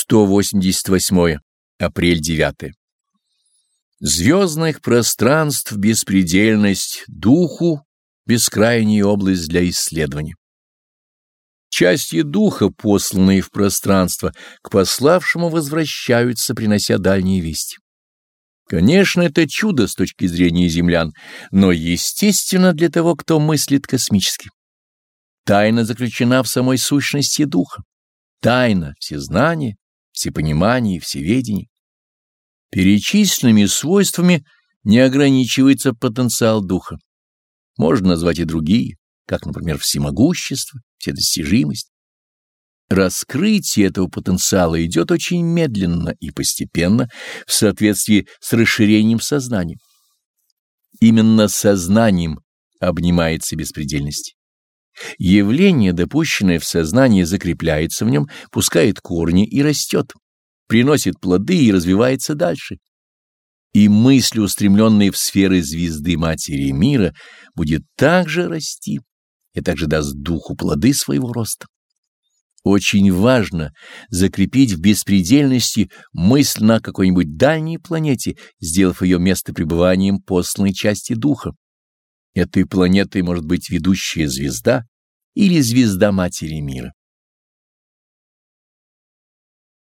188. Апрель 9. Звездных пространств беспредельность, духу бескрайняя область для исследования. Части духа, посланные в пространство, к пославшему возвращаются, принося дальние вести. Конечно, это чудо с точки зрения землян, но естественно для того, кто мыслит космически. Тайна заключена в самой сущности духа. Тайна всезнания, всепонимания и всеведения. Перечисленными свойствами не ограничивается потенциал духа. Можно назвать и другие, как, например, всемогущество, вседостижимость. Раскрытие этого потенциала идет очень медленно и постепенно в соответствии с расширением сознания. Именно сознанием обнимается беспредельность. Явление, допущенное в сознании, закрепляется в нем, пускает корни и растет, приносит плоды и развивается дальше. И мысль, устремленная в сферы звезды Матери мира, будет также расти и также даст духу плоды своего роста. Очень важно закрепить в беспредельности мысль на какой-нибудь дальней планете, сделав ее место пребыванием посланной части духа. Этой планетой может быть ведущая звезда или звезда Матери Мира.